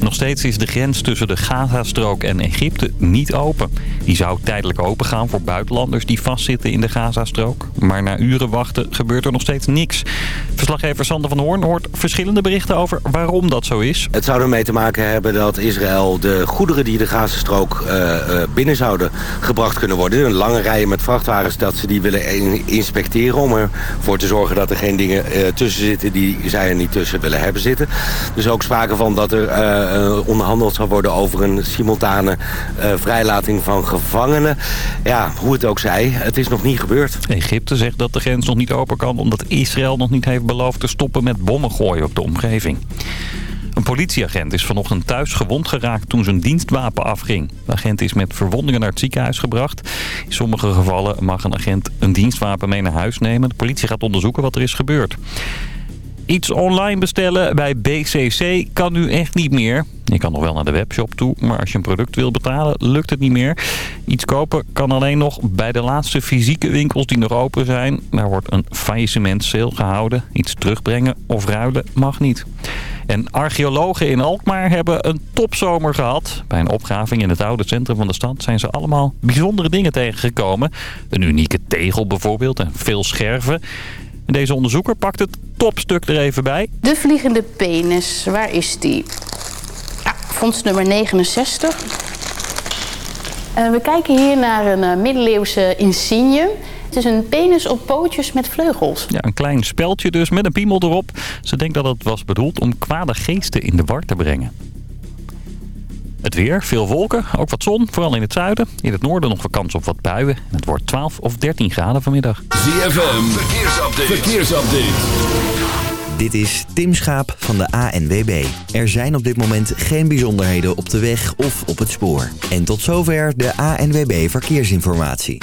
Nog steeds is de grens tussen de Gazastrook en Egypte niet open. Die zou tijdelijk open gaan voor buitenlanders die vastzitten in de Gazastrook. Maar na uren wachten gebeurt er nog steeds niks. Verslaggever Sander van Hoorn hoort verschillende berichten over waarom dat zo is. Het zou ermee te maken hebben dat Israël de goederen die de Gazastrook uh, binnen zouden gebracht kunnen worden... een lange rijen met vrachtwagens, dat ze die willen inspecteren... om ervoor te zorgen dat er geen dingen uh, tussen zitten die zij er niet tussen willen hebben zitten. Dus ook sprake van dat er onderhandeld zal worden over een simultane uh, vrijlating van gevangenen. Ja, hoe het ook zij, het is nog niet gebeurd. Egypte zegt dat de grens nog niet open kan omdat Israël nog niet heeft beloofd te stoppen met bommen gooien op de omgeving. Een politieagent is vanochtend thuis gewond geraakt toen zijn dienstwapen afging. De agent is met verwondingen naar het ziekenhuis gebracht. In sommige gevallen mag een agent een dienstwapen mee naar huis nemen. De politie gaat onderzoeken wat er is gebeurd. Iets online bestellen bij BCC kan nu echt niet meer. Je kan nog wel naar de webshop toe, maar als je een product wil betalen, lukt het niet meer. Iets kopen kan alleen nog bij de laatste fysieke winkels die nog open zijn. Daar wordt een faillissement sale gehouden. Iets terugbrengen of ruilen mag niet. En archeologen in Alkmaar hebben een topzomer gehad. Bij een opgraving in het oude centrum van de stad zijn ze allemaal bijzondere dingen tegengekomen. Een unieke tegel bijvoorbeeld en veel scherven. Deze onderzoeker pakt het topstuk er even bij. De vliegende penis, waar is die? Ja, vondst nummer 69. Uh, we kijken hier naar een uh, middeleeuwse insigne. Het is een penis op pootjes met vleugels. Ja, een klein speldje dus met een piemel erop. Ze denkt dat het was bedoeld om kwade geesten in de war te brengen. Het weer, veel wolken, ook wat zon, vooral in het zuiden. In het noorden nog kans op wat buien. Het wordt 12 of 13 graden vanmiddag. ZFM, verkeersupdate. verkeersupdate. Dit is Tim Schaap van de ANWB. Er zijn op dit moment geen bijzonderheden op de weg of op het spoor. En tot zover de ANWB Verkeersinformatie.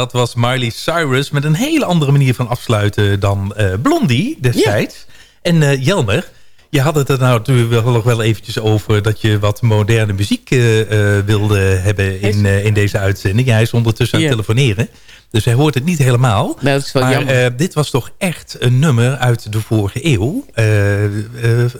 Dat was Miley Cyrus met een hele andere manier van afsluiten dan uh, Blondie destijds. En uh, Jelmer, je had het er nou natuurlijk wel, nog wel eventjes over... dat je wat moderne muziek uh, wilde hebben in, in deze uitzending. Ja, hij is ondertussen aan het telefoneren. Dus hij hoort het niet helemaal. Nou, dat is wel maar dit was toch echt een nummer uit de vorige eeuw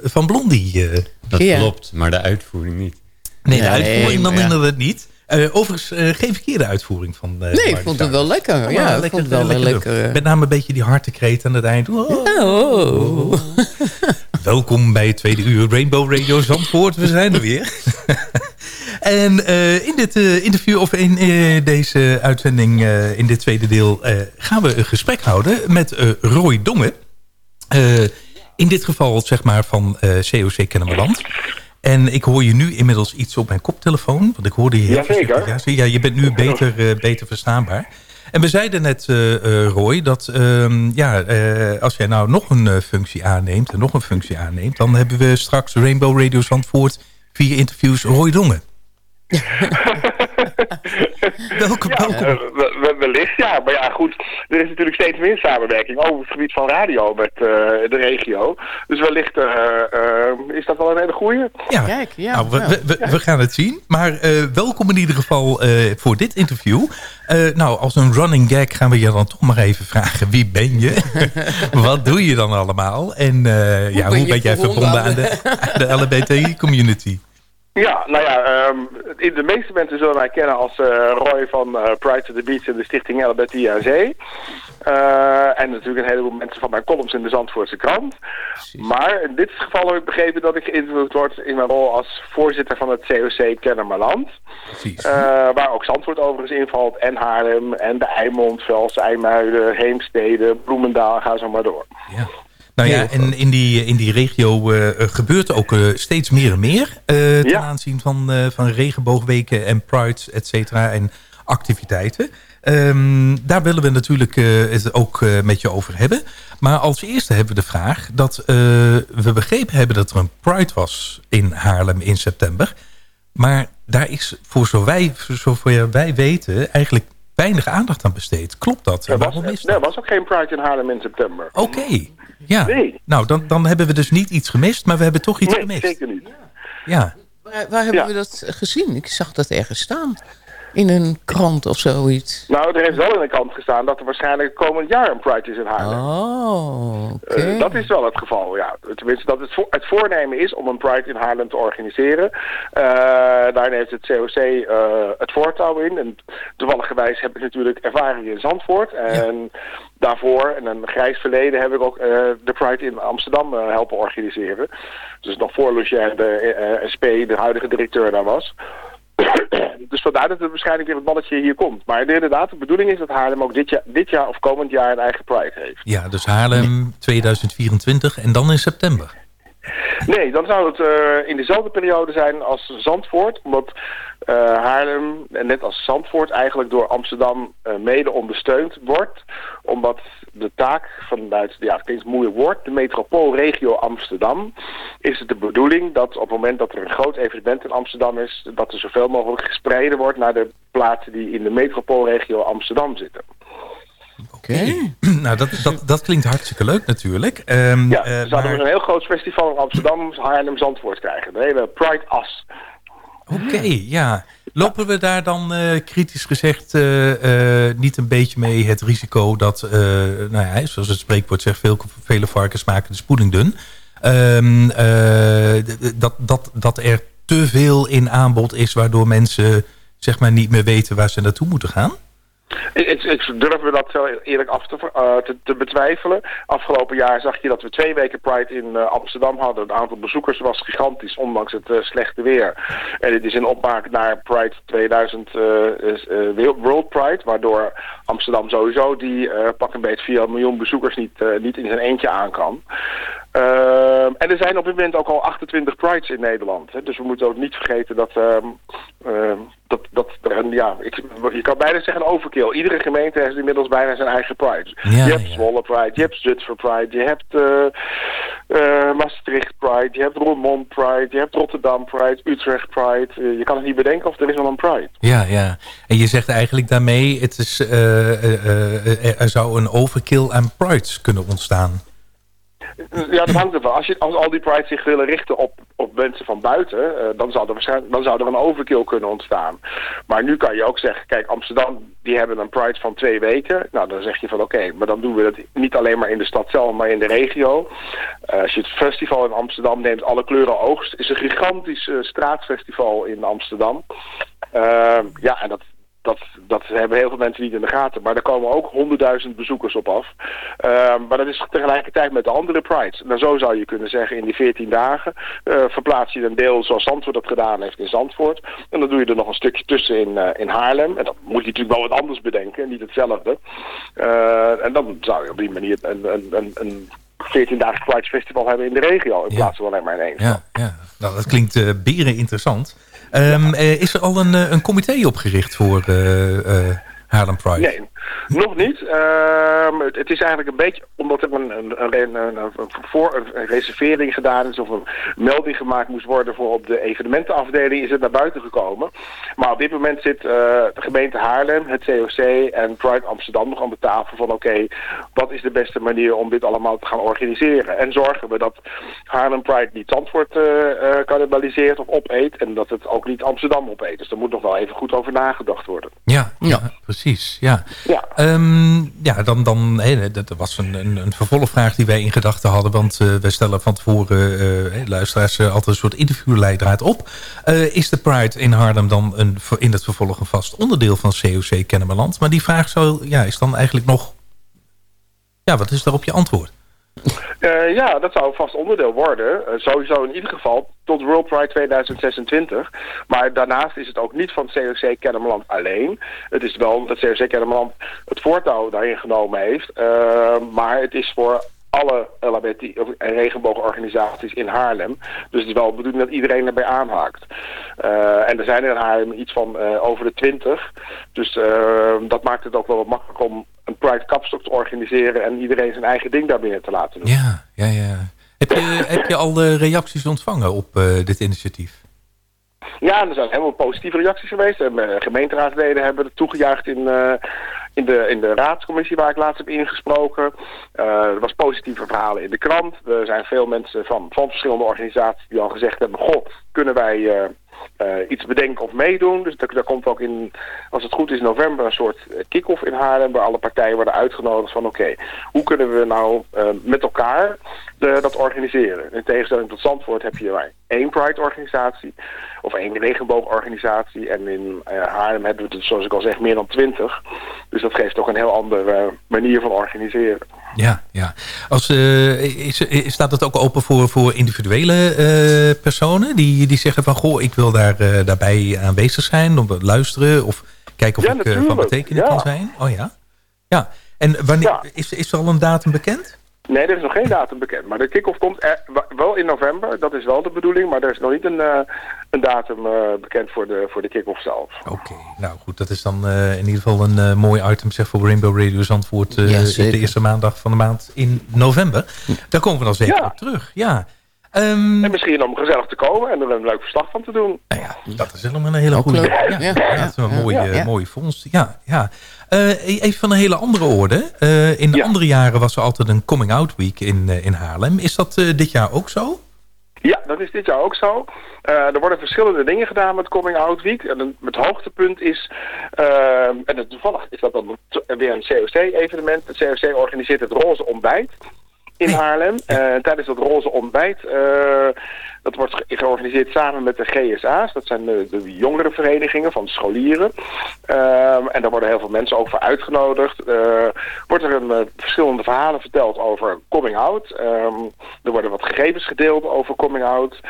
van Blondie. dat klopt, maar de uitvoering niet. Nee, de uitvoering dan inderdaad niet. Uh, overigens uh, geen verkeerde uitvoering van uh, Nee, ik vond het wel lekker. Ja, ik vond het wel lekker. lekker Met name een beetje die hartekreet aan het eind. Oh. Oh. Welkom bij het tweede uur Rainbow Radio Zandvoort. We zijn er weer. en in dit interview, of in deze uitzending, in dit tweede deel... gaan we een gesprek houden met Roy Dongen. in dit geval, zeg maar, van COC Kennemerland. En ik hoor je nu inmiddels iets op mijn koptelefoon. Want ik hoorde je heel Jazeker. Ja, ja, je bent nu beter, uh, beter verstaanbaar. En we zeiden net, uh, uh, Roy, dat uh, ja, als jij nou nog een functie aanneemt... en nog een functie aanneemt... dan hebben we straks Rainbow Radio Zandvoort... via interviews Roy Dongen. welke, ja, welke? wellicht, ja. Maar ja, goed. Er is natuurlijk steeds meer samenwerking over het gebied van radio met uh, de regio. Dus wellicht uh, uh, is dat wel een hele goeie. Ja, Kijk, ja. Nou, we, we, we, gaan het zien. Maar welkom in ieder geval voor dit interview. nou, als een running gag gaan we je dan toch maar even vragen. Wie ben je? Wat doe je dan allemaal? En hoe ja, ben hoe ben jij verbonden aan de, aan de LBTI-community? Ja, nou ja, um, de meeste mensen zullen mij kennen als uh, Roy van uh, Pride to the Beach en de stichting LBT aan Zee. Uh, en natuurlijk een heleboel mensen van mijn columns in de Zandvoortse krant. Precies. Maar in dit geval heb ik begrepen dat ik geïnterviewd word in mijn rol als voorzitter van het COC Kennemerland. Precies. waar ook Zandvoort overigens invalt en Haarlem en de Eimond, Vels, IJmuiden, Heemstede, Bloemendaal, ga zo maar door. Ja. Nou ja, en in die, in die regio uh, gebeurt ook uh, steeds meer en meer. Uh, ten ja. aanzien van, van regenboogweken en prides, et cetera, en activiteiten. Um, daar willen we natuurlijk het ook met je over hebben. Maar als eerste hebben we de vraag dat we begrepen hebben dat er een pride was in Haarlem in september. Maar daar is voor zover wij, wij weten eigenlijk weinig aandacht aan besteed. Klopt dat? Er was, is dat? er was ook geen Pride in Haarlem in september. Oké, okay. Ja. Nee. Nou, dan, dan hebben we dus niet iets gemist, maar we hebben toch iets nee, gemist. zeker niet. Ja. Waar, waar hebben ja. we dat gezien? Ik zag dat ergens staan. In een krant of zoiets. Nou, er heeft wel in de krant gestaan dat er waarschijnlijk komend jaar een Pride is in Haarlem. Oh, oké. Uh, dat is wel het geval, ja. Tenminste, dat het, vo het voornemen is om een Pride in Haarlem te organiseren. Uh, daarin heeft het COC uh, het voortouw in. En toevalligerwijs heb ik natuurlijk ervaring in Zandvoort. En ja. daarvoor, in een grijs verleden, heb ik ook de Pride in Amsterdam helpen organiseren. Dus nog voor Lucien de SP, de huidige directeur, daar was. dus vandaar dat het waarschijnlijk weer het balletje hier komt. Maar inderdaad, de bedoeling is dat Haarlem ook dit jaar, dit jaar of komend jaar een eigen Pride heeft. Ja, dus Haarlem 2024 en dan in september. Nee, dan zou het uh, in dezelfde periode zijn als Zandvoort. Omdat Haarlem, net als Zandvoort, eigenlijk door Amsterdam uh, mede ondersteund wordt. Omdat de taak vanuit, ja het klinkt moeilijk woord, de metropoolregio Amsterdam... is het de bedoeling dat op het moment dat er een groot evenement in Amsterdam is... dat er zoveel mogelijk gespreid wordt naar de plaatsen die in de metropoolregio Amsterdam zitten. Oké. Okay. nou, dat, dat, dat klinkt hartstikke leuk natuurlijk. Um, ja, we zouden maar... een heel groot festival in Amsterdam, Haarlem, Zandvoort krijgen. De hele Pride As. Oké, okay, ja. Lopen we daar dan uh, kritisch gezegd uh, uh, niet een beetje mee het risico dat, nou ja, zoals het spreekwoord zegt, veel, vele varkens maken de spoeling dun. Um, dat, dat, dat er te veel in aanbod is waardoor mensen zeg maar niet meer weten waar ze naartoe moeten gaan? Ik, durf me dat eerlijk af te, uh, te, te, betwijfelen. Afgelopen jaar zag je dat we twee weken Pride in uh, Amsterdam hadden. Het aantal bezoekers was gigantisch, ondanks het uh, slechte weer. En dit is in opmaak naar Pride 2000 World Pride, waardoor Amsterdam sowieso die pak een beetje 4 miljoen bezoekers niet, niet in zijn eentje aan kan. Uh, en er zijn op dit moment ook al 28 prides in Nederland. Hè? Dus we moeten ook niet vergeten dat, uh, uh, dat, dat ja, ik, je kan bijna zeggen overkill. Iedere gemeente heeft inmiddels bijna zijn eigen pride. Ja, je hebt ja. Zwolle Pride, je hebt Zutphen Pride, je hebt uh, Maastricht Pride, je hebt Roermond Pride, je hebt Rotterdam Pride, Utrecht Pride. Uh, je kan het niet bedenken of er is wel een Pride. Ja, ja. En je zegt eigenlijk daarmee, het is, er zou een overkill aan Prides kunnen ontstaan. Ja, dat hangt ervan. Als, je, als al die prides zich willen richten op, op mensen van buiten, uh, dan, zou er waarschijnlijk, dan zou er een overkill kunnen ontstaan. Maar nu kan je ook zeggen, kijk, Amsterdam, die hebben een pride van twee weken. Nou, dan zeg je van oké, maar dan doen we het niet alleen maar in de stad zelf, maar in de regio. Uh, als je het festival in Amsterdam neemt, Alle Kleuren Oogst, is een gigantisch uh, straatfestival in Amsterdam. ja, en dat, dat, dat hebben heel veel mensen niet in de gaten. Maar er komen ook honderdduizend bezoekers op af. Uh, maar dat is tegelijkertijd met de andere prides. Nou, zo zou je kunnen zeggen, in die 14 dagen uh, verplaats je een deel zoals Zandvoort dat gedaan heeft in Zandvoort. En dan doe je er nog een stukje tussen in, uh, in Haarlem. En dan moet je natuurlijk wel wat anders bedenken, niet hetzelfde. Uh, en dan zou je op die manier een, een, een, een 14 dagen Pride Festival hebben in de regio. In plaats van alleen maar in één. Ja, ja. Nou, dat klinkt beren interessant. Um, uh, is er al een, een comité opgericht voor uh, Haarlem Pride? Nee, nog niet. Uh, het, het, is eigenlijk een beetje omdat er een, een, een, een, een voor, een reservering gedaan is of een melding gemaakt moest worden voor op de evenementenafdeling is het naar buiten gekomen. Maar op dit moment zit uh, de gemeente Haarlem, het COC en Pride Amsterdam nog aan de tafel van oké, okay, wat is de beste manier om dit allemaal te gaan organiseren? En zorgen we dat Haarlem Pride niet Zandvoort uh, uh, cannibaliseert of opeet en dat het ook niet Amsterdam opeet. Dus daar moet nog wel even goed over nagedacht worden. Ja, ja precies. Ja. Ja. Um, ja, dan, dan hey, dat was een, een, een, vervolgvraag die wij in gedachten hadden. Want uh, wij stellen van tevoren uh, luisteraars uh, altijd een soort interviewleidraad op. is de Pride in Haarlem dan een, in het vervolg een vast onderdeel van COC Kennemerland? Maar die vraag zou, ja, is dan eigenlijk nog... Ja, wat is daarop je antwoord? Uh, ja, dat zou een vast onderdeel worden. Uh, sowieso in ieder geval tot World Pride 2026. Maar daarnaast is het ook niet van COC Kennemerland alleen. Het is wel dat COC Kennemerland het voortouw daarin genomen heeft. Uh, maar het is voor alle LHBT en regenboogorganisaties in Haarlem. Dus het is wel de bedoeling dat iedereen erbij aanhaakt. En er zijn in Haarlem iets van over de twintig. Dus dat maakt het ook wel wat makkelijk om een Pride Kapstok te organiseren... en iedereen zijn eigen ding daarbinnen te laten doen. Ja, ja, ja. Heb je, heb je al de reacties ontvangen op dit initiatief? Ja, er zijn helemaal positieve reacties geweest. En, gemeenteraadsleden hebben het toegejuicht in, uh, in, de, in de raadscommissie waar ik laatst heb ingesproken. Uh, er was positieve verhalen in de krant. Er zijn veel mensen van, van verschillende organisaties die al gezegd hebben... goh, kunnen wij iets bedenken of meedoen. Dus daar, komt ook in, als het goed is, november een soort kick-off in Haarlem... waar alle partijen worden uitgenodigd van oké, hoe kunnen we nou met elkaar de, dat organiseren? In tegenstelling tot Zandvoort heb je maar één Pride-organisatie of één regenboogorganisatie. En in uh, Haarlem hebben we het, zoals ik al zeg, meer dan twintig. Dus dat geeft toch een heel andere uh, manier van organiseren. Ja, ja. Als, is, is, staat het ook open voor, voor individuele personen die, die zeggen van... goh, ik wil daar, daarbij aanwezig zijn, om luisteren of kijken of ja, ik van betekenis ja. kan zijn? Oh ja? Ja. En wanneer, Ja. Is, is er al een datum bekend? Nee, er is nog geen datum bekend. Maar de kick-off komt er, wel in november. Dat is wel de bedoeling. Maar er is nog niet een, uh, een datum uh, bekend voor de, voor de kick-off zelf. Oké, nou goed. Dat is dan uh, in ieder geval een mooi item zeg, voor Rainbow Radio Zandvoort. Ja, de eerste maandag van de maand in november. Daar komen we dan zeker Ja. op terug. Ja. Ehm, En misschien om gezellig te komen en er een leuk verslag van te doen. Nou ja, dat is helemaal een hele goede. Ja, Ja, ja, ja, dat is een mooie, ja. mooie vondst. Ja, ja. Eh, even van een hele andere orde. Eh, in de Ja. andere jaren was er altijd een coming out week in, eh, in Haarlem. Is dat eh, dit jaar ook zo? Ja, dat is dit jaar ook zo. Uh, er worden verschillende dingen gedaan met Coming Out Week. En het hoogtepunt is, uh, en het, toevallig is dat dan weer een COC-evenement. Het COC organiseert het Roze Ontbijt in Haarlem. Uh, tijdens dat Roze Ontbijt, uh, dat wordt ge- georganiseerd samen met de GSA's. Dat zijn de, de jongere verenigingen van scholieren. Um, en daar worden heel veel mensen ook voor uitgenodigd. Uh, wordt er een, verschillende verhalen verteld over coming out. Um, er worden wat gegevens gedeeld over coming out.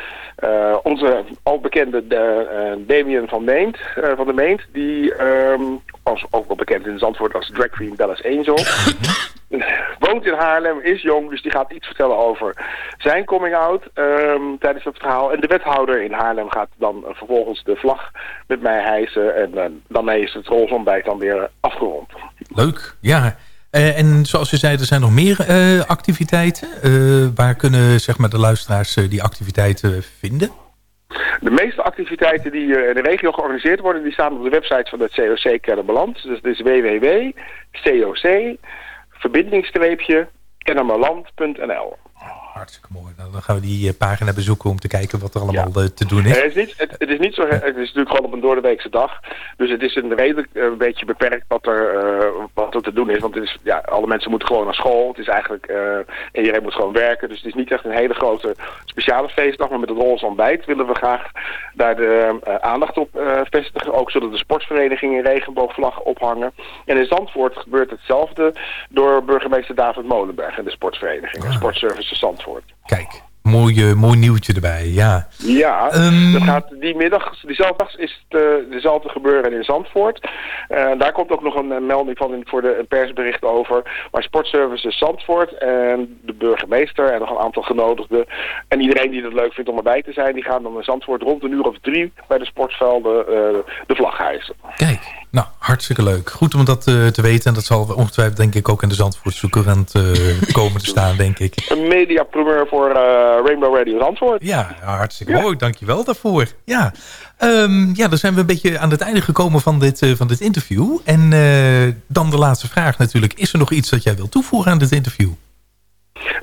Onze al bekende de, Damien van Meent, van de Meent, die um, als, ook wel bekend in Zandvoort als drag queen Dallas Angel. woont in Haarlem, is jong, dus die gaat iets vertellen over zijn coming out um, tijdens dat verhaal. En de wethouder in Haarlem gaat dan vervolgens de vlag met mij hijsen en uh, daarmee is het rolsontbijt dan weer afgerond. Leuk, ja. en zoals je zei, er zijn nog meer activiteiten. waar kunnen zeg maar, de luisteraars die activiteiten vinden? De meeste activiteiten die in de regio georganiseerd worden... die staan op de website van het COC Kennemerland. Dus dat is www.coc verbindingsstreepje kennemerland.nl hartstikke mooi. Dan gaan we die eh, pagina bezoeken om te kijken wat er allemaal eh, te doen is. Het is, niet, het, het, is niet zo, het is natuurlijk gewoon op een doordeweekse dag. Dus het is een redelijk uh, beetje beperkt wat er, wat er te doen is. Want het is, ja, alle mensen moeten gewoon naar school. Het is eigenlijk, iedereen moet gewoon werken. Dus het is niet echt een hele grote speciale feestdag. Maar met het Rolls ontbijt willen we graag daar de aandacht op vestigen. Ook zullen de sportverenigingen regenboogvlag ophangen. En in Zandvoort gebeurt hetzelfde door burgemeester David Molenberg en de sportvereniging. Ja. Sportservices Zandvoort. Kijk mooi, mooi nieuwtje erbij, ja. Ja, um, dat gaat die middag, diezelfde dag is het uh, dezelfde gebeuren in Zandvoort. Uh, daar komt ook nog een, melding van in, voor de persbericht over. Maar Sportservices Zandvoort en de burgemeester en nog een aantal genodigden. En iedereen die het leuk vindt om erbij te zijn, die gaan dan in Zandvoort rond een uur of drie bij de sportvelden uh, de vlag hijsen. Kijk, nou, hartstikke leuk. Goed om dat te weten. En dat zal ongetwijfeld denk ik ook in de Zandvoortse Courant komen te staan, denk ik. Een mediaprimeur voor Rainbow Radio Zandvoort. Ja, hartstikke ja. mooi. Dankjewel daarvoor. Ja. Um, ja, dan zijn we een beetje aan het einde gekomen van dit, van dit interview. En dan de laatste vraag natuurlijk. Is er nog iets dat jij wilt toevoegen aan dit interview?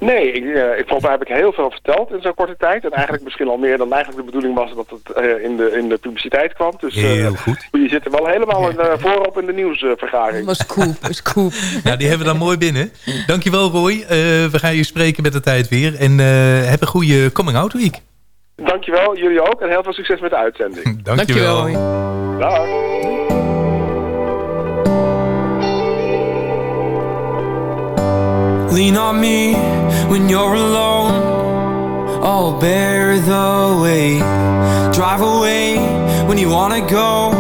Nee, ik, uh, ik, volgens mij heb ik heel veel verteld in zo'n korte tijd. En eigenlijk misschien al meer dan eigenlijk de bedoeling was dat het uh, in, de, in de publiciteit kwam. Dus, uh, heel goed. Je zit er wel helemaal in, voorop in de nieuwsvergadering. was cool, was cool. nou, die hebben we dan mooi binnen. Dankjewel Roy. we gaan je spreken met de tijd weer. En heb een goede coming-out week. Dankjewel, jullie ook. En heel veel succes met de uitzending. Dankjewel. Dankjewel. Dag. Lean on me when you're alone. I'll bear the weight. Drive away when you wanna go.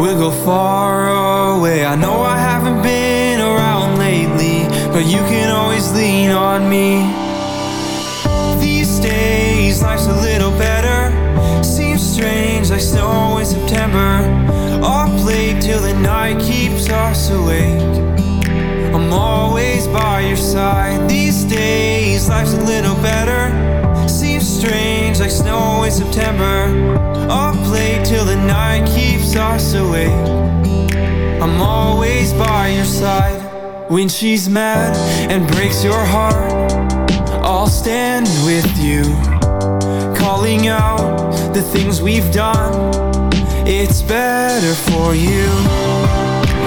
We'll go far away. I know I haven't been around lately But you can always lean on me. These days life's a little better. Seems strange like snow in September. Up late till the night keeps us awake I'm always by your side. These days life's a little better. Seems strange like snow in September. I'll play till the night keeps us awake. I'm always by your side. When she's mad and breaks your heart I'll stand with you. Calling out the things we've done It's better for you.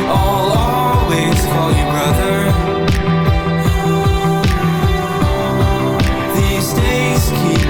I'll always call you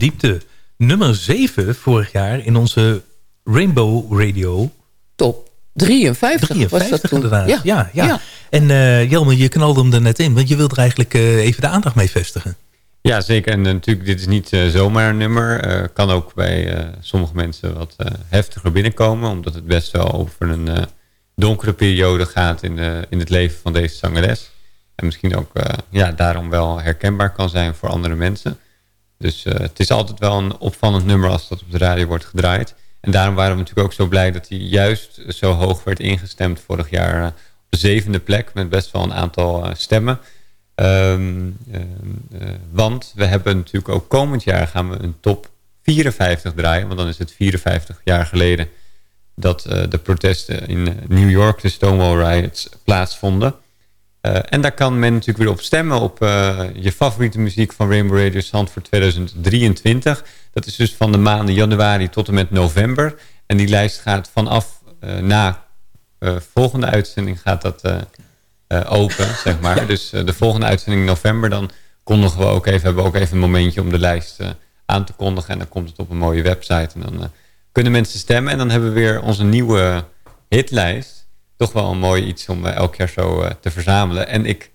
Diepte. Nummer 7 vorig jaar in onze Rainbow Radio. Top 53, 53 was dat toen. inderdaad. Ja. Ja, ja. Ja. En eh Jelme, je knalde hem er net in. Want je wilde er eigenlijk eh, even de aandacht mee vestigen. Ja, zeker. En eh, natuurlijk, dit is niet zomaar een nummer. Eh, kan ook bij eh, sommige mensen wat heftiger binnenkomen. Omdat het best wel over een eh, donkere periode gaat in, de, in het leven van deze zangeres. En misschien ook eh, ja, daarom wel herkenbaar kan zijn voor andere mensen. Dus eh, het is altijd wel een opvallend nummer als dat op de radio wordt gedraaid. En daarom waren we natuurlijk ook zo blij dat hij juist zo hoog werd ingestemd vorig jaar. eh, op de zevende plek met best wel een aantal eh, stemmen. Ehm, ehm, eh, want we hebben natuurlijk ook komend jaar gaan we een top 54 draaien. Want dan is het 54 jaar geleden dat de protesten in New York, de Stonewall Riots, plaatsvonden. Eh, en daar kan men natuurlijk weer op stemmen op eh, je favoriete muziek van Rainbow Radio voor 2023. Dat is dus van de maanden januari tot en met november. En die lijst gaat vanaf eh, na volgende uitzending gaat dat open, zeg maar. Dus de volgende uitzending in november, dan kondigen we ook even, hebben we ook even een momentje om de lijst aan te kondigen. En dan komt het op een mooie website. En dan kunnen mensen stemmen. En dan hebben we weer onze nieuwe hitlijst. Toch wel een mooi iets om eh, elk jaar zo eh, te verzamelen. En ik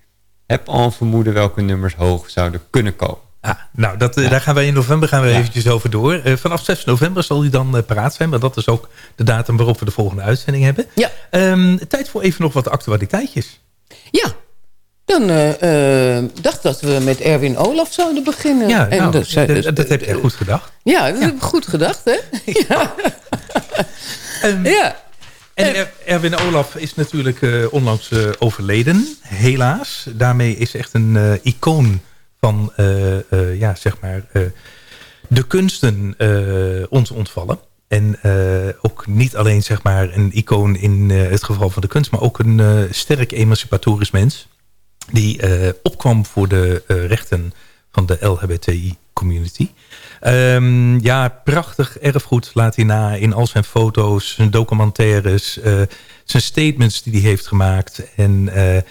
heb al een vermoeden welke nummers hoog zouden kunnen komen. Ah, nou, dat, eh, daar gaan wij in november gaan we eventjes over door. Vanaf 6 november zal hij dan paraat zijn. Maar dat is ook de datum waarop we de volgende uitzending hebben. Ja. Ehm, tijd voor even nog wat actualiteitjes. Ja, dan eh, eh, dacht dat we met Erwin Olaf zouden beginnen. Ja, en nou, dat, dat, dat heb je echt goed gedacht. Ja, dat heb ik goed gedacht, hè? Ja. ja. En Er- Erwin Olaf is natuurlijk eh, onlangs eh, overleden, helaas. Daarmee is echt een eh, icoon van eh, eh, ja, zeg maar, eh, de kunsten eh, ons ontvallen. En eh, ook niet alleen zeg maar, een icoon in eh, het geval van de kunst... maar ook een eh, sterk emancipatorisch mens... die eh, opkwam voor de eh, rechten van de LHBTI-community. Ehm, ja, prachtig erfgoed laat hij na in al zijn foto's, zijn documentaires... eh, zijn statements die hij heeft gemaakt. En eh,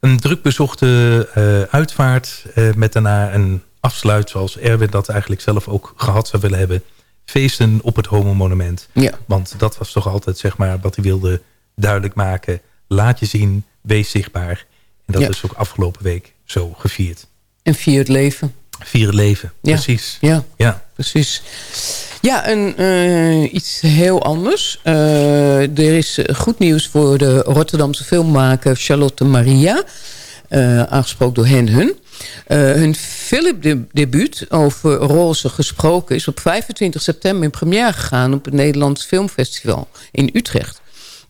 een druk bezochte eh, uitvaart met daarna een afsluit... zoals Erwin dat eigenlijk zelf ook gehad zou willen hebben. Feesten op het homo-monument. Ja. Want dat was toch altijd zeg maar, wat hij wilde duidelijk maken. Laat je zien, wees zichtbaar. En dat Ja. is ook afgelopen week zo gevierd. En vier het leven. Vier leven, Ja. precies. Ja, Ja. precies. Ja, en eh, iets heel anders. Eh, er is goed nieuws voor de Rotterdamse filmmaker Charlotte Maria. eh, aangesproken door hen hun. Hun filmdebuut over roze gesproken... is op 25 september in première gegaan... op het Nederlands Filmfestival in Utrecht.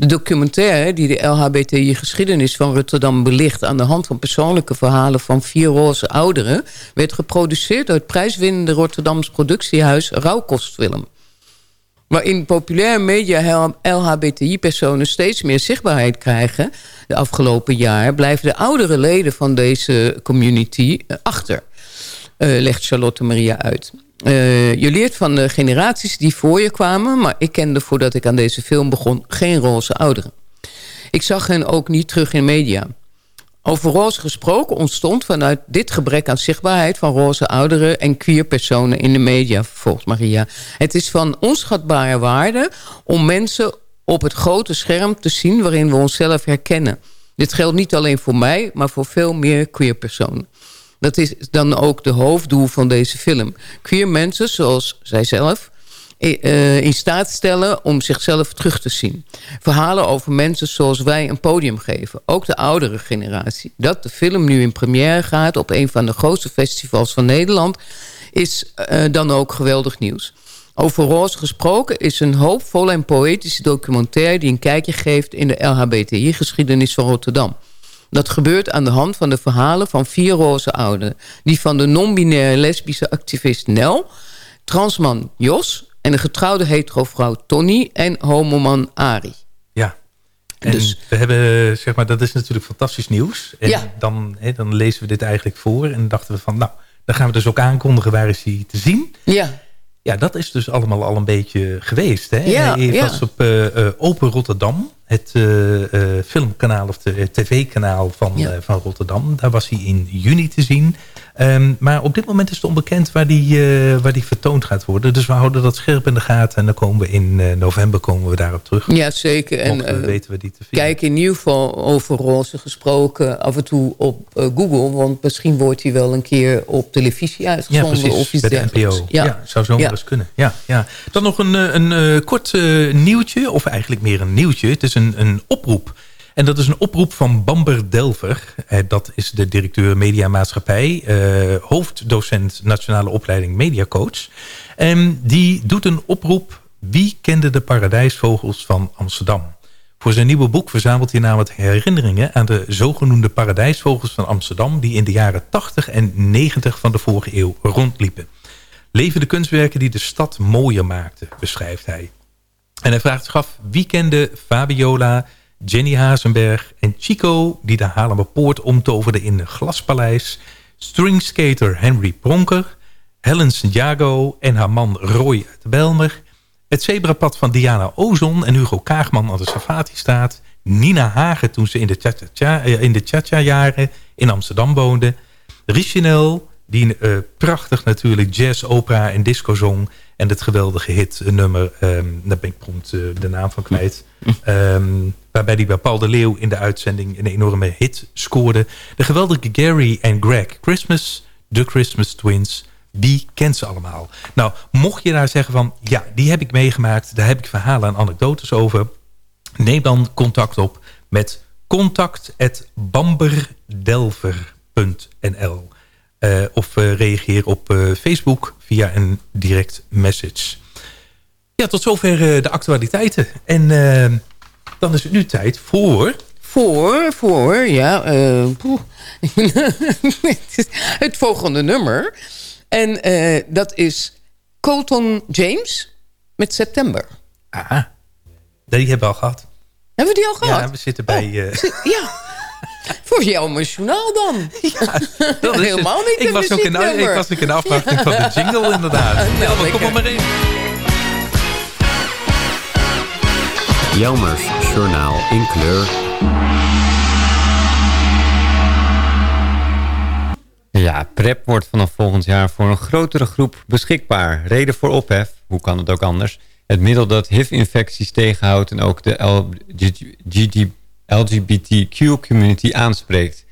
De documentaire die de LHBTI-geschiedenis van Rotterdam belicht... aan de hand van persoonlijke verhalen van vier roze ouderen... werd geproduceerd door het prijswinnende Rotterdams productiehuis Rauwkostfilm. Waarin populaire media LHBTI-personen steeds meer zichtbaarheid krijgen... de afgelopen jaar blijven de oudere leden van deze community eh, achter... eh, legt Charlotte Maria uit. Eh, je leert van de generaties die voor je kwamen... maar ik kende voordat ik aan deze film begon geen roze ouderen. Ik zag hen ook niet terug in media. Over roze gesproken ontstond vanuit dit gebrek aan zichtbaarheid... van roze ouderen en queer personen in de media, vervolgt Maria. Het is van onschatbare waarde om mensen op het grote scherm te zien... waarin we onszelf herkennen. Dit geldt niet alleen voor mij, maar voor veel meer queer personen. Dat is dan ook de hoofddoel van deze film. Queer mensen, zoals zijzelf, eh, in staat stellen om zichzelf terug te zien. Verhalen over mensen zoals wij een podium geven. Ook de oudere generatie. Dat de film nu in première gaat op een van de grootste festivals van Nederland... is eh, dan ook geweldig nieuws. Over roze gesproken is een hoopvolle en poëtische documentaire... die een kijkje geeft in de LHBTI-geschiedenis van Rotterdam. Dat gebeurt aan de hand van de verhalen van vier roze ouderen. Die van de non-binaire lesbische activist Nel... transman Jos en de getrouwde hetero-vrouw Tony en homoman Ari. Ja. En Dus- we hebben, zeg maar, dat is natuurlijk fantastisch nieuws. En Ja. dan, hè, dan lezen we dit eigenlijk voor en dachten we van, nou, dan gaan we dus ook aankondigen waar is hij te zien. Ja. Ja, dat is dus allemaal al een beetje geweest. Hè? Ja, hij ja. was op eh, eh, Open Rotterdam. Het uh, filmkanaal of de tv-kanaal van, van Rotterdam. Daar was hij in juni te zien. Um, maar op dit moment is het onbekend waar die, uh, waar die vertoond gaat worden. Dus we houden dat scherp in de gaten. En dan komen we in uh, november komen we daarop terug. Ja, zeker. En uh, weten we die te vinden. Kijk in ieder geval over roze gesproken af en toe op Google. Want misschien wordt hij wel een keer op televisie uitgezonden. Ja, precies. Of iets bij de NPO. Ja, ja zou zomaar ja. eens kunnen. Ja, ja. Dan nog een, een kort nieuwtje. Of eigenlijk meer een nieuwtje. Het is een, een oproep. En dat is een oproep van Bamber Delver. Eh, dat is de directeur Mediamaatschappij. Eh, hoofddocent Nationale Opleiding Mediacoach. En die doet een oproep. Wie kende de paradijsvogels van Amsterdam? Voor zijn nieuwe boek verzamelt hij namelijk herinneringen... aan de zogenoemde paradijsvogels van Amsterdam... die in de jaren 80 en 90 van de vorige eeuw rondliepen. Levende kunstwerken die de stad mooier maakten, beschrijft hij. En hij vraagt zich af, wie kende Fabiola... Jenny Hazenberg en Chico... die de Poort omtoverde in een glaspaleis... stringskater Henry Pronker... Helen Santiago en haar man Roy uit de Belmer... het zebrapad van Diana Ozon en Hugo Kaagman aan de Safati staat... Nina Hagen toen ze in de cha-cha-jaren eh, in Amsterdam woonde... Richinel, die uh, prachtig natuurlijk jazz, opera en disco zong... en het geweldige hit nummer, um, daar ben ik prompt uh, de naam van kwijt... Um, waarbij hij bij Paul de Leeuw in de uitzending een enorme hit scoorde. De geweldige Gary en Greg Christmas, de Christmas Twins... die kent ze allemaal. Nou, mocht je daar zeggen van... ja, die heb ik meegemaakt, daar heb ik verhalen en anekdotes over... neem dan contact op met contact.bamberdelver.nl uh, Of uh, reageer op uh, Facebook via een direct message. Ja, tot zover de actualiteiten. En dan is het nu tijd voor... Voor, voor, ja. Uh, het volgende nummer. En uh, dat is Colton James met September. Ah, die hebben we al gehad. Hebben we die al gehad? Ja, we zitten bij... Oh, uh... ja. Voor jou mijn journaal dan. Ja, dat is Helemaal niet ik was, ook in, ik was ook in afwachting van de jingle inderdaad. nou, maar kom maar in. Jelmers Journaal in kleur. Ja, PrEP wordt vanaf volgend jaar voor een grotere groep beschikbaar. Reden voor ophef, hoe kan het ook anders? Het middel dat HIV-infecties tegenhoudt en ook de LGBTQ-community aanspreekt.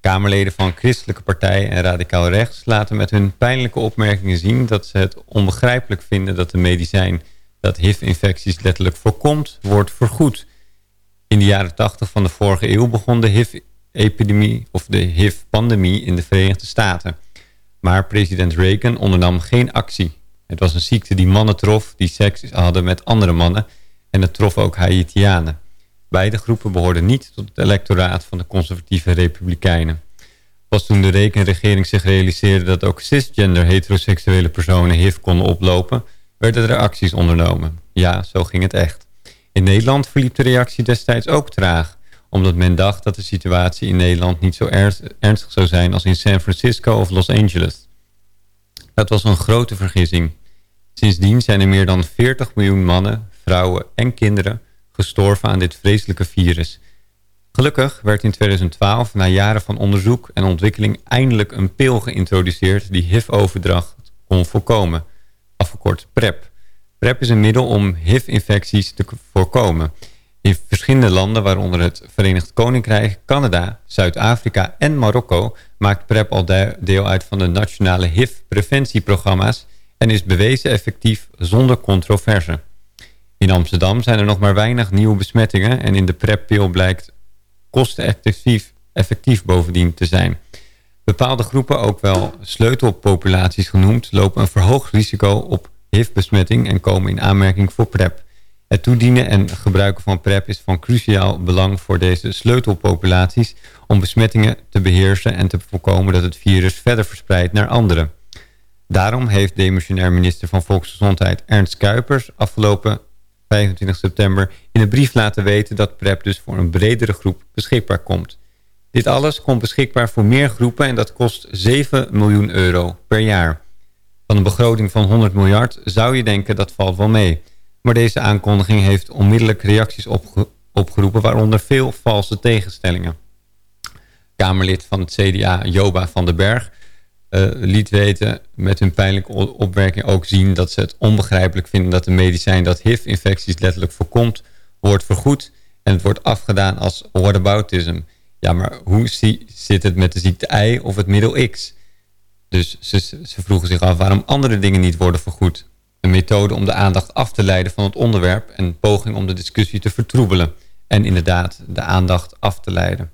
Kamerleden van christelijke partijen en radicaal rechts laten met hun pijnlijke opmerkingen zien dat ze het onbegrijpelijk vinden dat de medicijn dat HIV-infecties letterlijk voorkomt, wordt vergoed. In de jaren 80 van de vorige eeuw begon de HIV-epidemie of de HIV-pandemie in de Verenigde Staten. Maar president Reagan ondernam geen actie. Het was een ziekte die mannen trof die seks hadden met andere mannen en het trof ook Haitianen. Beide groepen behoorden niet tot het electoraat van de conservatieve republikeinen. Pas toen de Reagan-regering zich realiseerde dat ook cisgender heteroseksuele personen HIV konden oplopen werden er acties ondernomen. Ja, zo ging het echt. In Nederland verliep de reactie destijds ook traag, omdat men dacht dat de situatie in Nederland niet zo ernstig zou zijn als in San Francisco of Los Angeles. Dat was een grote vergissing. Sindsdien zijn er meer dan 40 miljoen mannen, vrouwen en kinderen gestorven aan dit vreselijke virus. Gelukkig werd in 2012 na jaren van onderzoek en ontwikkeling eindelijk een pil geïntroduceerd die HIV-overdracht kon voorkomen afgekort PrEP. PrEP is een middel om HIV-infecties te voorkomen. In verschillende landen, waaronder het Verenigd Koninkrijk, Canada, Zuid-Afrika en Marokko... maakt PrEP al deel uit van de nationale HIV-preventieprogramma's... en is bewezen effectief zonder controverse. In Amsterdam zijn er nog maar weinig nieuwe besmettingen... en in de PrEP-pil blijkt kosteneffectief effectief bovendien te zijn... Bepaalde groepen, ook wel sleutelpopulaties genoemd... lopen een verhoogd risico op HIV-besmetting en komen in aanmerking voor PrEP. Het toedienen en gebruiken van PrEP is van cruciaal belang voor deze sleutelpopulaties... om besmettingen te beheersen en te voorkomen dat het virus verder verspreidt naar anderen. Daarom heeft demissionair minister van Volksgezondheid Ernst Kuipers... afgelopen 25 september in een brief laten weten dat PrEP dus voor een bredere groep beschikbaar komt... Dit alles komt beschikbaar voor meer groepen en dat kost 7 miljoen euro per jaar. Van een begroting van 100 miljard zou je denken dat valt wel mee. Maar deze aankondiging heeft onmiddellijk reacties opgeroepen, waaronder veel valse tegenstellingen. Kamerlid van het CDA, Joba van den Berg, uh, liet weten met hun pijnlijke opwerking ook zien dat ze het onbegrijpelijk vinden dat een medicijn dat HIV-infecties letterlijk voorkomt, wordt vergoed en het wordt afgedaan als whataboutism. Ja, maar hoe zit het met de ziekte I of het middel X? Dus ze, ze vroegen zich af waarom andere dingen niet worden vergoed. Een methode om de aandacht af te leiden van het onderwerp... en een poging om de discussie te vertroebelen. En inderdaad de aandacht af te leiden.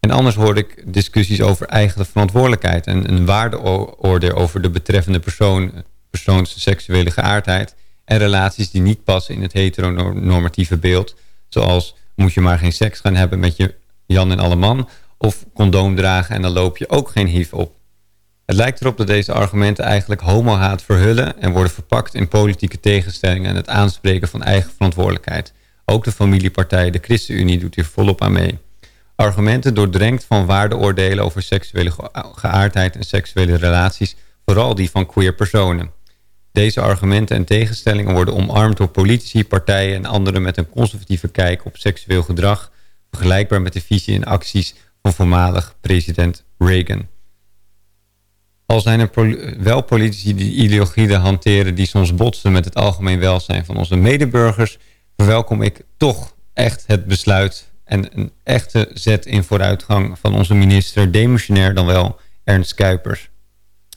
En anders hoorde ik discussies over eigen verantwoordelijkheid... en een waardeoordeel over de betreffende persoon, persoons seksuele geaardheid... en relaties die niet passen in het heteronormatieve beeld... zoals moet je maar geen seks gaan hebben met je Jan en alle man... of condoom dragen en dan loop je ook geen HIV op. Het lijkt erop dat deze argumenten eigenlijk homohaat verhullen... en worden verpakt in politieke tegenstellingen... en het aanspreken van eigen verantwoordelijkheid. Ook de familiepartij, de ChristenUnie, doet hier volop aan mee. Argumenten doordrenkt van waardeoordelen over seksuele geaardheid... en seksuele relaties, vooral die van queer personen. Deze argumenten en tegenstellingen worden omarmd door politici, partijen... en anderen met een conservatieve kijk op seksueel gedrag... vergelijkbaar met de visie en acties van voormalig president Reagan... Al zijn er wel politici die ideologieën hanteren... die soms botsen met het algemeen welzijn van onze medeburgers... verwelkom ik toch echt het besluit... en een echte zet in vooruitgang van onze minister... demissionair dan wel Ernst Kuipers.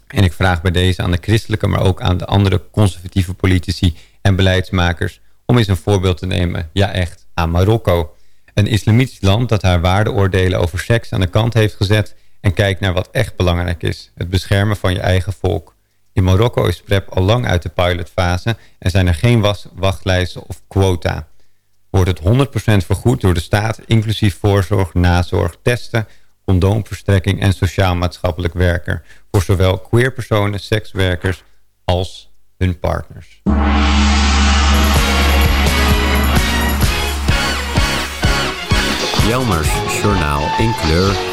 En ik vraag bij deze aan de christelijke... maar ook aan de andere conservatieve politici en beleidsmakers... om eens een voorbeeld te nemen, ja echt, aan Marokko. Een islamitisch land dat haar waardeoordelen over seks aan de kant heeft gezet en kijk naar wat echt belangrijk is. Het beschermen van je eigen volk. In Marokko is PrEP al lang uit de pilotfase en zijn er geen wachtlijsten of quota. Wordt het 100% vergoed door de staat, inclusief voorzorg, nazorg, testen, condoomverstrekking en sociaal-maatschappelijk werker. Voor zowel queerpersonen, sekswerkers als hun partners. Jelmers Journaal in kleur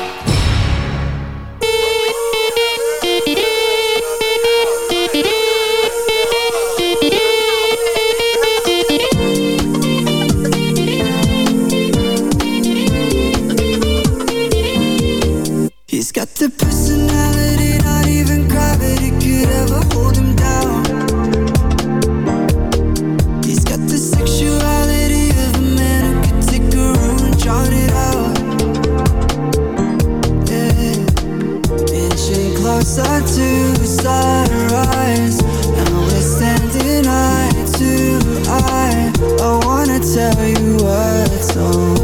tell you what's on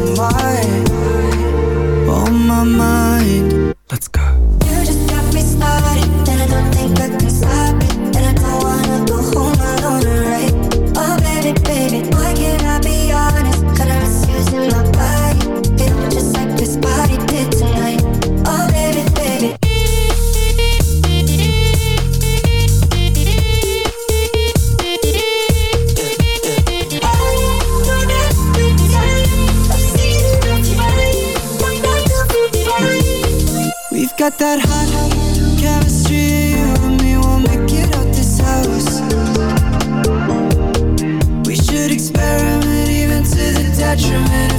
got that hot chemistry You and me will make it out this house. We should experiment even to the detriment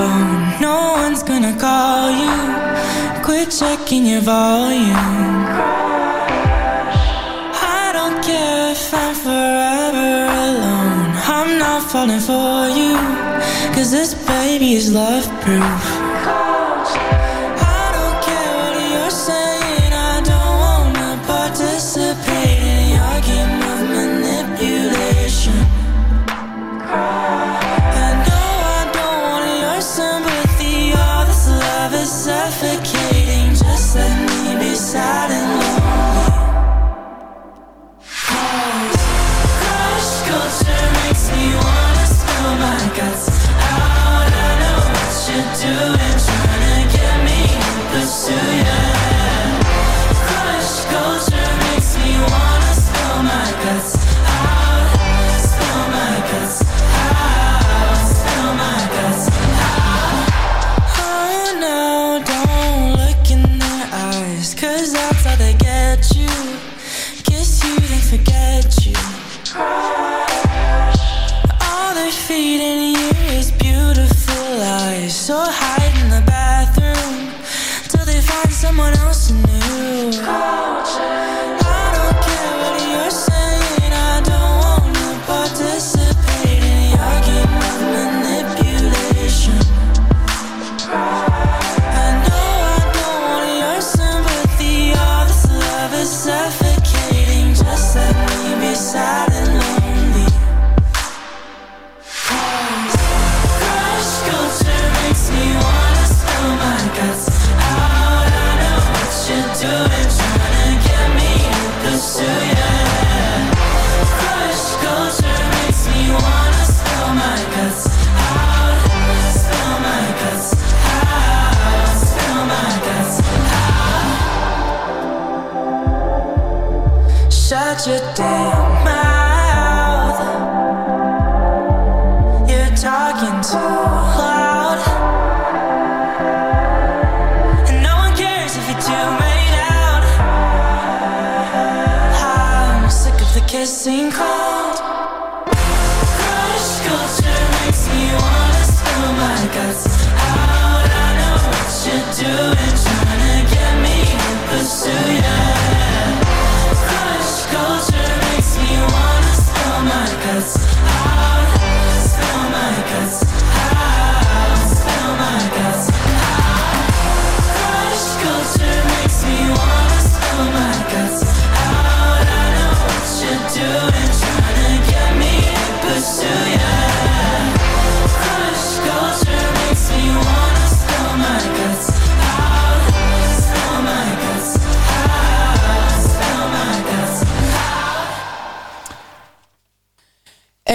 phone. No one's gonna call you. Quit checking your volume. I don't care if I'm forever alone. I'm not falling for you. Cause this baby is love such a day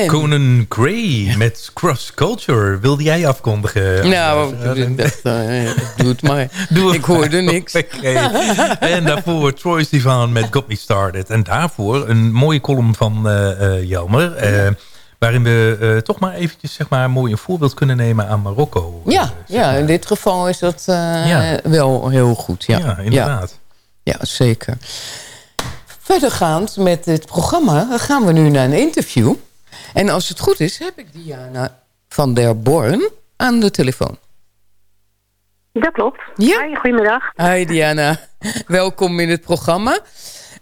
Conan Gray met Cross Culture. Wilde jij afkondigen? nou, ik dacht, eh, doe het maar. Doe ik hoorde niks. En daarvoor Troy Sivan met Got Me Started. En daarvoor een mooie column van eh eh, Jelmer. waarin we toch maar eventjes zeg maar, mooi een voorbeeld kunnen nemen aan Marokko. Ja, ja, in dit geval is dat Ja. wel heel goed. Ja, Ja, inderdaad. Ja, ja, zeker. Verdergaand met dit programma gaan we nu naar een interview. En als het goed is, heb ik Diana van der Born aan de telefoon. Dat klopt. Ja. Hi, goedemiddag. Hi Diana, welkom in het programma.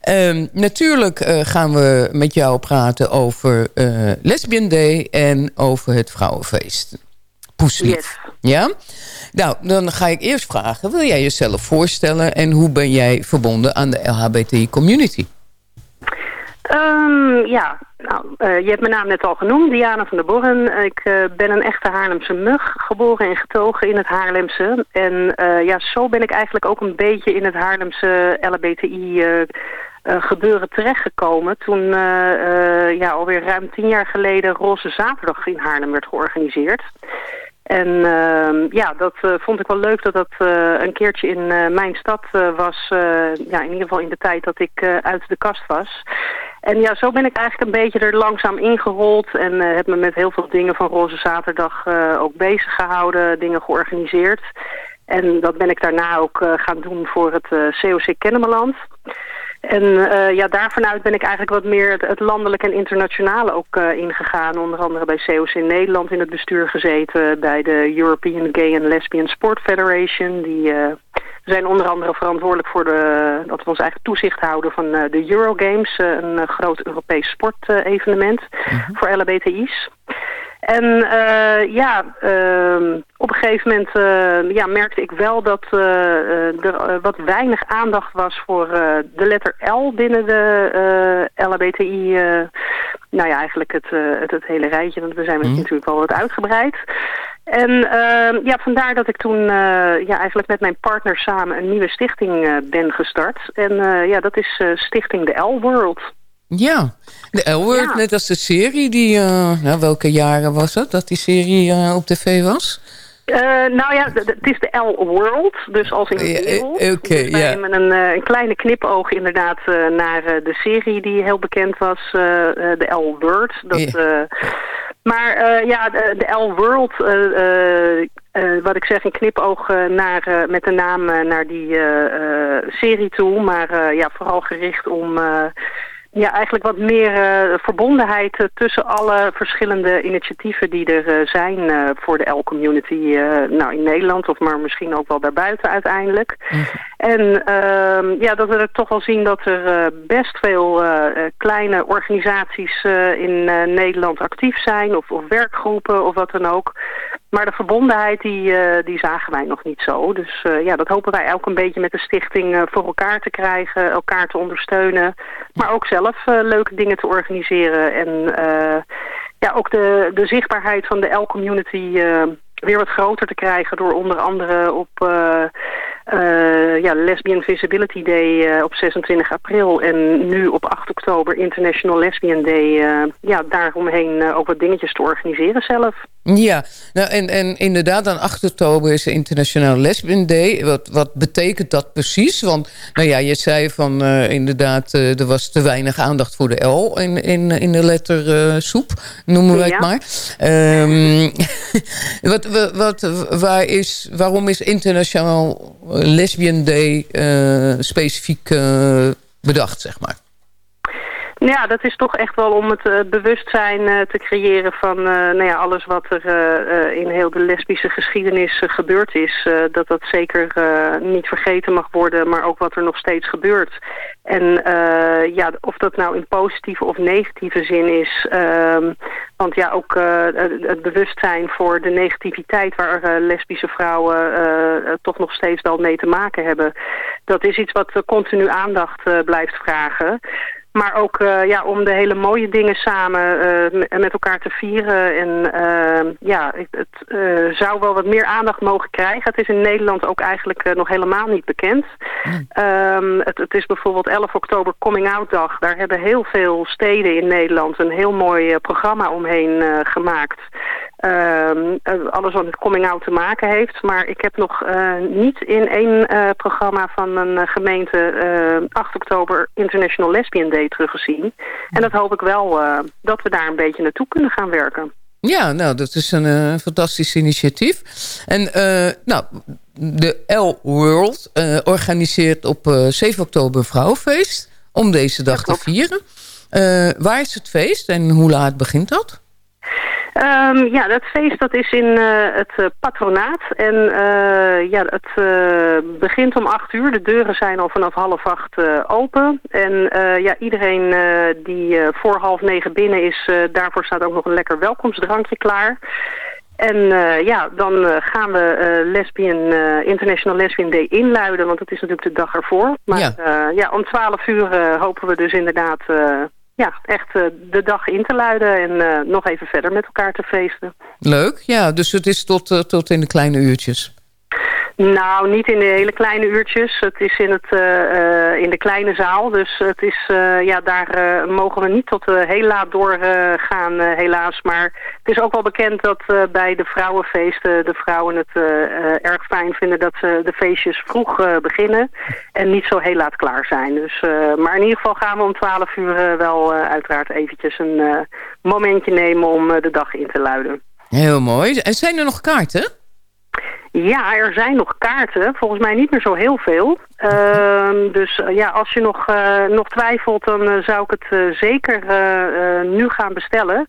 Ehm, natuurlijk eh, gaan we met jou praten over eh, Lesbian Day en over het Vrouwenfeest. Poeslief. Ja? Nou, dan ga ik eerst vragen, wil jij jezelf voorstellen... en hoe ben jij verbonden aan de LHBTI-community? Ehm, ja, nou, eh, je hebt mijn naam net al genoemd, Diana van der Borren. Ik eh, ben een echte Haarlemse mug, geboren en getogen in het Haarlemse. En eh, ja, zo ben ik eigenlijk ook een beetje in het Haarlemse eh, gebeuren terechtgekomen toen ja, alweer ruim tien jaar geleden Roze Zaterdag in Haarlem werd georganiseerd. En ehm, ja, dat vond ik wel leuk dat dat een keertje in mijn stad was. ja, in ieder geval in de tijd dat ik uit de kast was. En ja, zo ben ik eigenlijk een beetje er langzaam ingerold. En eh, heb me met heel veel dingen van Roze Zaterdag eh, ook bezig gehouden. Dingen georganiseerd. En dat ben ik daarna ook eh, gaan doen voor het COC Kennemerland. En ja, daarvanuit ben ik eigenlijk wat meer het, het landelijk en internationale ook ingegaan. Onder andere bij COC Nederland in het bestuur gezeten. Bij de European Gay and Lesbian Sport Federation. Die uh, zijn onder andere verantwoordelijk voor de, dat we ons eigen toezicht houden van de Eurogames. een groot Europees sportevenement -hmm. voor LHBTI's. En uh, ja, uh, op een gegeven moment uh, ja, merkte ik wel dat er wat weinig aandacht was voor de letter L binnen de LHBTI. nou ja, eigenlijk het, het, het, hele rijtje, want we zijn mm. natuurlijk wel wat uitgebreid. En ja, vandaar dat ik toen ja, eigenlijk met mijn partner samen een nieuwe stichting ben gestart. En ja, dat is Stichting de L-World. Ja, de L-Word, ja. net als de serie. Die, nou, welke jaren was het dat die serie op tv was? Uh, nou ja, het is de L-World, dus als in de wereld. Oké, okay, dus een, een kleine knipoog inderdaad naar de serie die heel bekend was, de L-Word. Ja. Maar ja, de, de L-World, wat ik zeg, een knipoog naar, met de naam naar die serie toe. Maar ja, vooral gericht om ja, eigenlijk wat meer uh, verbondenheid uh, tussen alle verschillende initiatieven die er uh, zijn voor de L-community nou, in Nederland of maar misschien ook wel daarbuiten uiteindelijk. Mm. En ehm, ja, dat we er toch wel zien dat er best veel kleine organisaties in Nederland actief zijn of, of, werkgroepen of wat dan ook. Maar de verbondenheid die, die zagen wij nog niet zo. Dus ja, dat hopen wij ook een beetje met de stichting voor elkaar te krijgen, elkaar te ondersteunen. Maar ook zelf leuke dingen te organiseren. En ja, ook de, de zichtbaarheid van de L-community weer wat groter te krijgen... door onder andere op ja, Lesbian Visibility Day op 26 april... en nu op 8 oktober International Lesbian Day... ja, daaromheen ook wat dingetjes te organiseren zelf. Ja, nou en, en inderdaad, aan 8 oktober is de Internationaal Lesbian Day. Wat, wat betekent dat precies? Want nou ja, je zei van uh, inderdaad, uh, er was te weinig aandacht voor de L in, in, in de letter uh, soep, noemen wij ja. het maar. Um, wat, wat, waar is, waarom is Internationaal Lesbian Day specifiek bedacht, zeg maar? Ja, dat is toch echt wel om het uh, bewustzijn uh, te creëren van uh, nou ja, alles wat er in heel de lesbische geschiedenis gebeurd is. dat dat zeker niet vergeten mag worden, maar ook wat er nog steeds gebeurt. En ja, of dat nou in positieve of negatieve zin is. Ehm, want ja, ook het bewustzijn voor de negativiteit waar lesbische vrouwen toch nog steeds wel mee te maken hebben. Dat is iets wat continu aandacht blijft vragen. Maar ook uh, ja, om de hele mooie dingen samen uh, met elkaar te vieren. En uh, ja, het, zou wel wat meer aandacht mogen krijgen. Het is in Nederland ook eigenlijk nog helemaal niet bekend. Mm. het, het, is bijvoorbeeld 11 oktober Coming Out Dag. Daar hebben heel veel steden in Nederland een heel mooi programma omheen gemaakt. Um, alles wat met coming out te maken heeft. Maar ik heb nog uh, niet in één uh, programma van een uh, gemeente 8 oktober International Lesbian Day teruggezien. En dat hoop ik wel dat we daar een beetje naartoe kunnen gaan werken. Ja, nou, dat is een fantastisch initiatief. En nou, de L-World organiseert op 7 oktober een vrouwenfeest om deze dag te vieren. waar is het feest en hoe laat begint dat? Um, ja, dat feest dat is in uh, het uh, patronaat. En uh, ja, het begint om acht uur. De deuren zijn al vanaf half acht open. En ja, iedereen die voor half negen binnen is, daarvoor staat ook nog een lekker welkomstdrankje klaar. En uh, ja, dan uh, gaan we uh, Lesbian, International Lesbian Day inluiden, want dat is natuurlijk de dag ervoor. Maar ja, ja om twaalf uur hopen we dus inderdaad ja, echt uh, de dag in te luiden en uh, nog even verder met elkaar te feesten. Leuk, ja. Dus het is tot, uh, tot in de kleine uurtjes. Nou, niet in de hele kleine uurtjes. Het is in, het, uh, in de kleine zaal. Dus het is, uh, ja, daar mogen we niet tot heel laat doorgaan, helaas. Maar het is ook wel bekend dat bij de vrouwenfeesten de vrouwen het erg fijn vinden dat ze de feestjes vroeg beginnen. En niet zo heel laat klaar zijn. Dus, maar in ieder geval gaan we om 12 uur wel uiteraard eventjes een momentje nemen om de dag in te luiden. Heel mooi. En zijn er nog kaarten? Ja, er zijn nog kaarten. Volgens mij niet meer zo heel veel. Ehm, dus uh, ja, als je nog, uh, nog twijfelt, dan uh, zou ik het zeker nu gaan bestellen.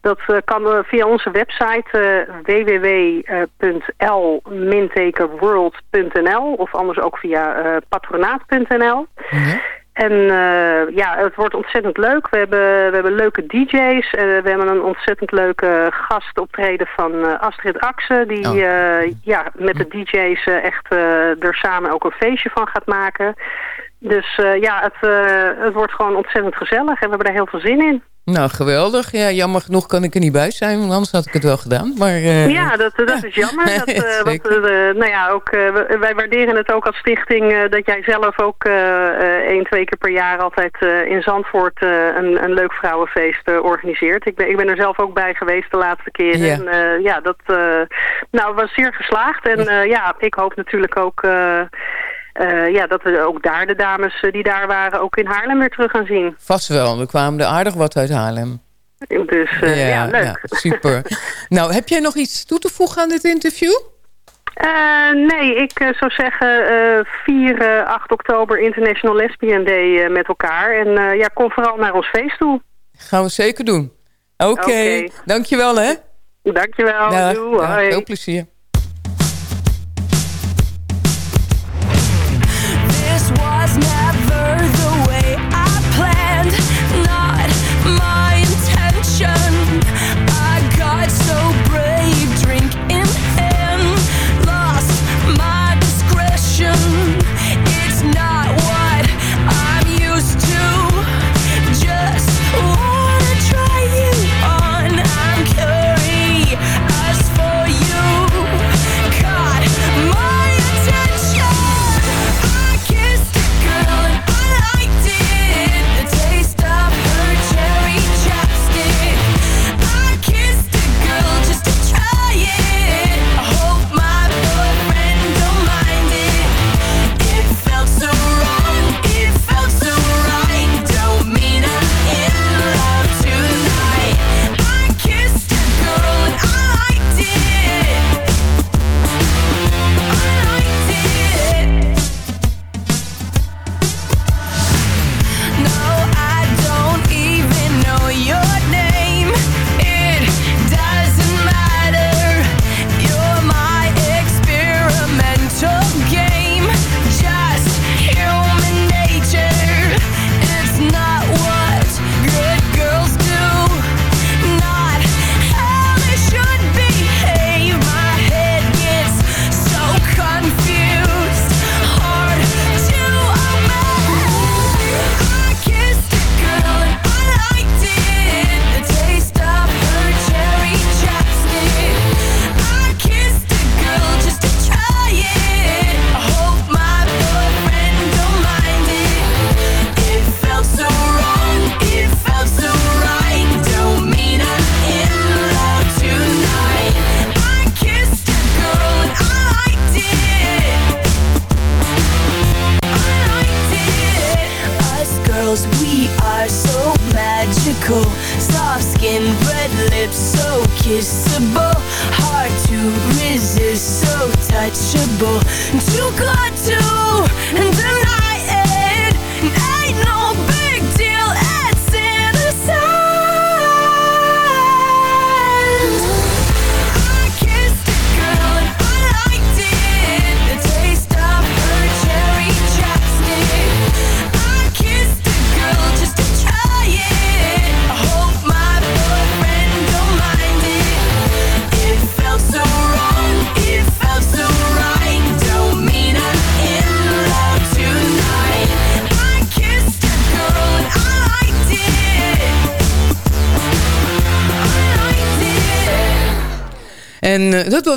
Dat kan via onze website www.l-world.nl of anders ook via patronaat.nl. En uh, ja, het wordt ontzettend leuk. We hebben, we hebben leuke DJ's. Uh, we hebben een ontzettend leuke gastoptreden van uh, Astrid Axen. Die oh. ja, met de DJ's echt er samen ook een feestje van gaat maken. Dus ja, het, het wordt gewoon ontzettend gezellig. En we hebben er heel veel zin in. Nou, geweldig. Ja, jammer genoeg kan ik er niet bij zijn, want anders had ik het wel gedaan. Maar, uh, ja, dat, dat ja. is jammer. Dat, uh, wat, uh, nou ja, ook, wij waarderen het ook als stichting dat jij zelf ook één, twee keer per jaar altijd in Zandvoort een, een leuk vrouwenfeest organiseert. Ik ben, ik ben er zelf ook bij geweest de laatste keer. Ja. En ja, dat nou, was zeer geslaagd. En ja, ik hoop natuurlijk ook... Uh, ja, dat we ook daar de dames uh, die daar waren ook in Haarlem weer terug gaan zien. Vast wel, we kwamen er aardig wat uit Haarlem. Dus uh, ja, ja, leuk. Ja, super. nou, heb jij nog iets toe te voegen aan dit interview? nee, ik zou zeggen 4, 8 oktober International Lesbian Day met elkaar. En ja, kom vooral naar ons feest toe. Gaan we zeker doen. Oké, okay. okay. dankjewel hè. Dankjewel. Dag. Veel plezier.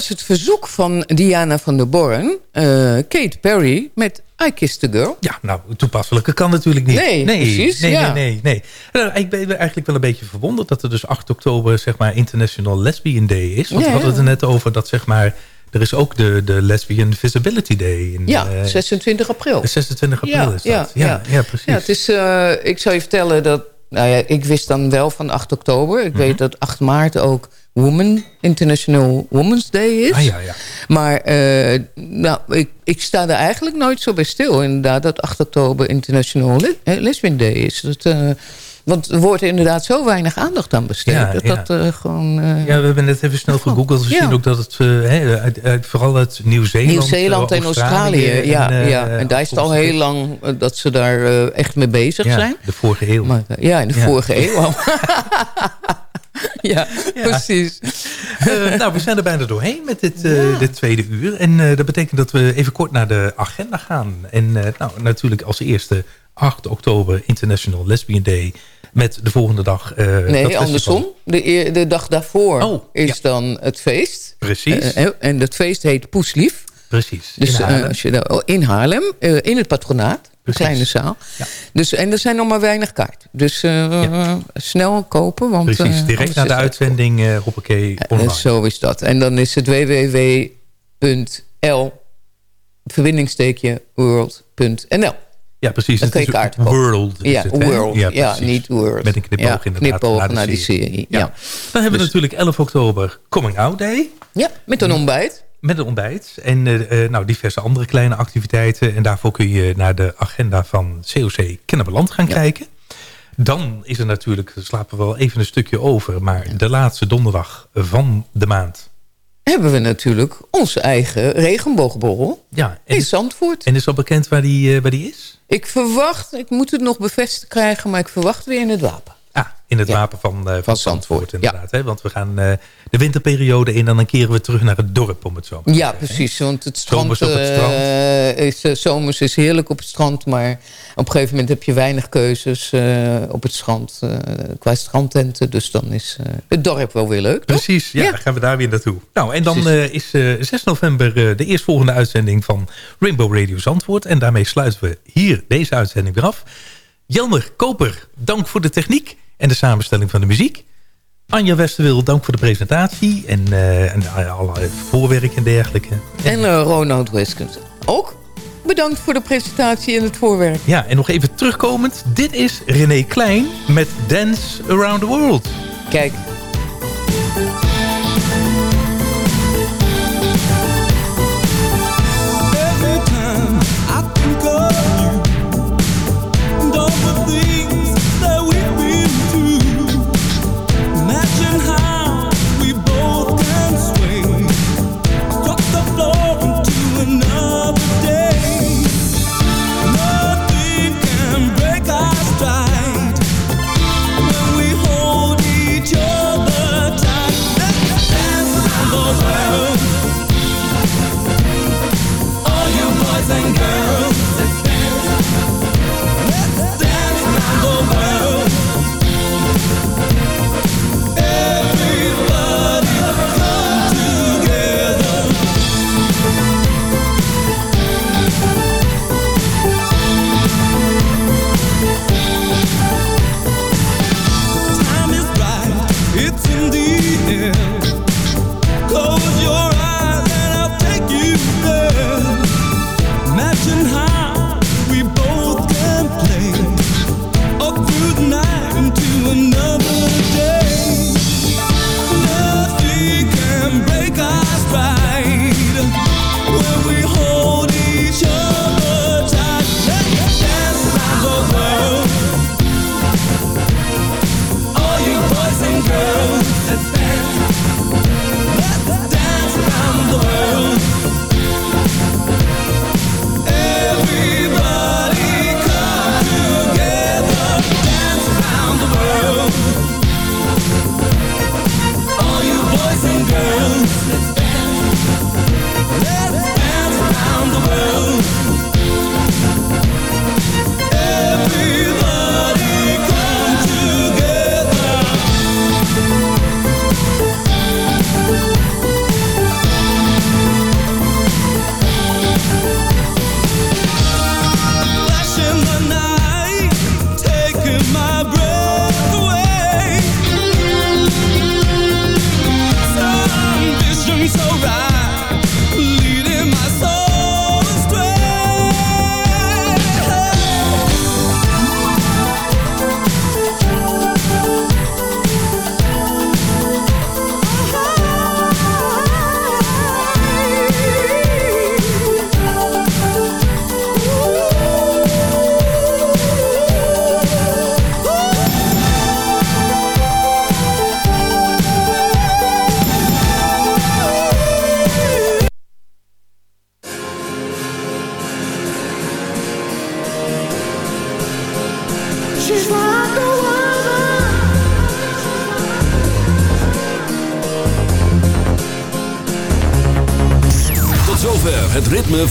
Was het verzoek van Diana van der Born, uh, Kate Perry, met I Kissed the Girl. Ja, nou, toepasselijke kan natuurlijk niet. Nee, precies, Nee, ja. nee, nee. nee. Nou, ik ben eigenlijk wel een beetje verwonderd dat er dus 8 oktober, zeg maar, International Lesbian Day is. Want Ja, we hadden het er net over dat, zeg maar, er is ook de, de Lesbian Visibility Day. In, Ja, eh, 26 april. 26 april is dat. Ja, ja, precies. Ja, het is, eh, ik zou je vertellen dat... Nou ja, ik wist dan wel van 8 oktober. Ik Mhm. weet dat 8 maart ook Woman, International Women's Day is. Ah, ja, ja. Maar eh, nou, ik, ik sta er eigenlijk nooit zo bij stil. Inderdaad, dat 8 oktober International Lesbian Day is. Dat, uh, want er wordt inderdaad zo weinig aandacht aan besteed. Ja, dat ja. dat uh, gewoon... ja, we hebben net even snel gegoogeld. We zien ook dat het he, uit, uit, vooral uit Nieuw-Zeeland... Nieuw-Zeeland en Australië, en, ja. ja. En daar is het al heel lang dat ze daar echt mee bezig zijn. de vorige eeuw. Maar, ja, in de vorige eeuw ja, precies. Uh, nou, we zijn er bijna doorheen met dit, uh, ja. dit tweede uur. En uh, dat betekent dat we even kort naar de agenda gaan. En nou, natuurlijk als eerste 8 oktober International Lesbian Day. Met de volgende dag... nee, andersom. De, de dag daarvoor oh, is ja. dan het feest. Precies. en dat feest heet Poeslief. Precies. Dus in Haarlem, als je daar, in, Haarlem in het patronaat. Een kleine zaal. Ja. Dus, en er zijn nog maar weinig kaart. Dus uh, ja. snel kopen. Want, Precies, direct uh, na de uitzending, uh, hoppakee, online. zo is dat. En dan is het www.l verbindingsteekje world.nl. Ja, precies. Dan kun je kaart kopen. World ja, het, world. Ja, ja, niet Word. Met een knipoog ja, inderdaad. knipoog naar, naar die serie. Ja. ja. Dan hebben we dus. natuurlijk 11 oktober Coming Out Day. Ja, met een ontbijt. Met een ontbijt en uh, nou, diverse andere kleine activiteiten. En daarvoor kun je naar de agenda van COC Kennemerland gaan ja. kijken. Dan is er natuurlijk, slapen we wel even een stukje over... maar de laatste donderdag van de maand... hebben we natuurlijk onze eigen regenboogborrel ja, in Zandvoort. En is al bekend waar die, uh, waar die is? Ik verwacht, ik moet het nog bevestigd krijgen... maar ik verwacht weer in het wapen. In het ja. wapen van, uh, van, van Zandvoort, inderdaad. Hè? Want we gaan uh, de winterperiode in en dan keren we terug naar het dorp om het zo Ja, zeggen, precies. Want het strand, zomers op het strand. Uh, is, zomers is heerlijk op het strand. Maar op een gegeven moment heb je weinig keuzes op het strand. qua strandtenten. Dus dan is het dorp wel weer leuk. Precies, ja, ja, dan gaan we daar weer naartoe. Nou, en dan is 6 november de eerstvolgende uitzending van Rainbow Radio Zandvoort. En daarmee sluiten we hier deze uitzending weer af. Jelmer Koper, dank voor de techniek en de samenstelling van de muziek. Anja Westerwil, dank voor de presentatie en, uh, en alle voorwerk en dergelijke. En uh, Ronald Weskens ook bedankt voor de presentatie en het voorwerk. Ja, en nog even terugkomend. Dit is René Klein met Dance Around the World. Kijk.